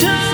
time.